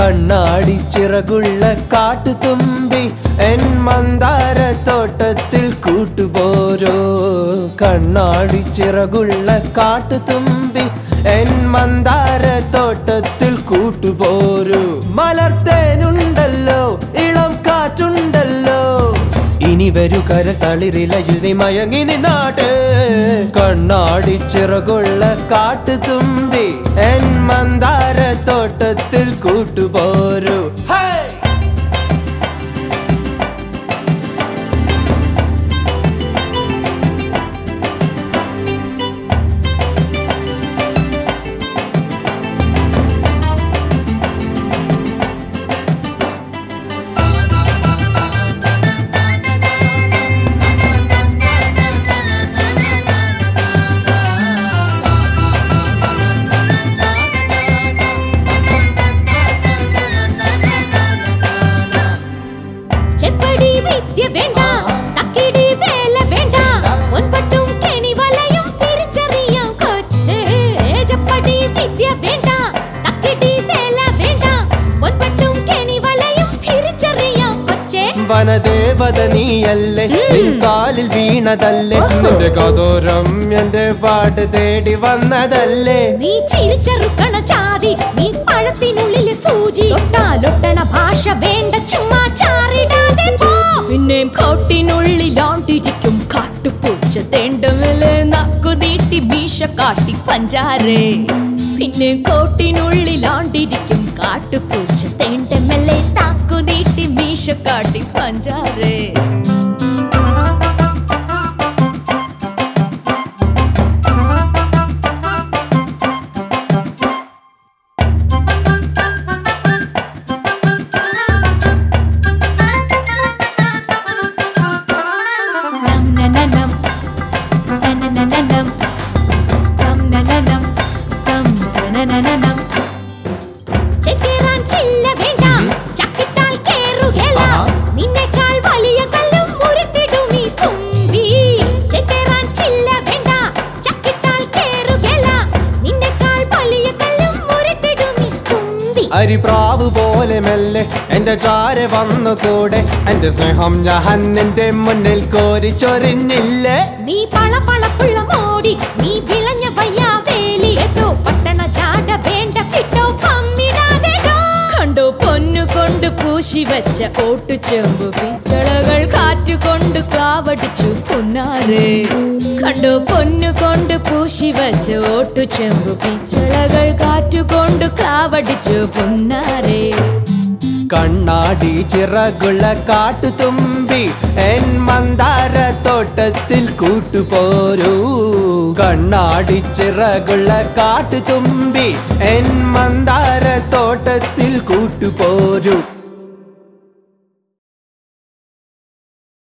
കണ്ണാടി ചിറകുള്ള കാട്ടുതുമ്പി എൻ മന്ദാര തോട്ടത്തിൽ കൂട്ടുപോരോ. കണ്ണാടി ചിറകുള്ള കാട്ടുതുമ്പി എൻ മന്ദാര തോട്ടത്തിൽ കൂട്ടുപോരൂ. മലർത്തേനുണ്ടല്ലോ ഇളം കാറ്റുണ്ടല്ലോ. ഇനി വരൂ കര തളിരിലയുതി മയങ്ങി നിന്നാട്ട്. കണ്ണാടി ചിറകുള്ള കാട്ടുതുമ്പി എൻ മന്ദാര തോട്ടത്തിൽ കൂട്ടുപോരൂ. വനദേവത നീയല്ലേ കാലിൽ വീണതല്ലേ? നിന്റെ കതോരം എന്റെ പാട്ട് തേടി വന്നതല്ലേ? നീ ചിരിച്ചെറുക്കണ ചാതി നീ പഴത്തിനുള്ളിൽ സൂചി. ഒട്ടാലൊട്ടണ ഭാഷ വേണ്ട ചുമ്മാ ചാറിടാതെ പോ. പിന്നെയും കോട്ടിനുള്ളിലാണ്ടിരിക്കും കാട്ടുപൂച്ച തേണ്ടമേലെ നക്കു നീട്ടി വീശ കാട്ടി പഞ്ചാരേ. പിന്നെ കോട്ടിനുള്ളിലാണ്ടിരിക്കും കാട്ടുപൂച്ച തേണ്ടമേലെ താക്കു നീട്ടി മീശ കാട്ടി പഞ്ചാരേ നം അരിപ്രാവ് പോലെ മെല്ലെ എന്റെ ചാര വന്നു കൂടെ. എന്റെ സ്നേഹം ഞാൻ നിന്റെ മുന്നിൽ കോരി ചൊരിഞ്ഞില്ലേ? നീ പളപളപ്പുള്ള മോടി നീ വിളഞ്ഞ വയ്യാവേലി. കേട്ടോ പട്ടണ ചാട വേണ്ട കിട്ടോ പമ്മിടാതെ കണ്ടോ പൊന്നു കൊണ്ട് പൂശി വെച്ച ഓട്ടു ചെമ്പു. പിച്ചളകൾ കാറ്റുകൊണ്ട് കാവടിച്ചു പൊന്നാരേ കണ്ടോ പൊന്നു കൊണ്ട് പൂശി ഓട്ടു ചെമ്പു പിച്ചളകൾ കാറ്റുകൊണ്ട് കാവടിച്ചു പൊന്നാരേ കണ്ണാടി ചിറകുള്ള കാട്ടുതുമ്പി എൻ മന്ദാര തോട്ടത്തിൽ കൂട്ടുപോരൂ. കണ്ണാടി ചിറകുള്ള കാട്ടുതുമ്പി എൻ മന്ദാര തോട്ടത്തിൽ കൂട്ടുപോരൂ.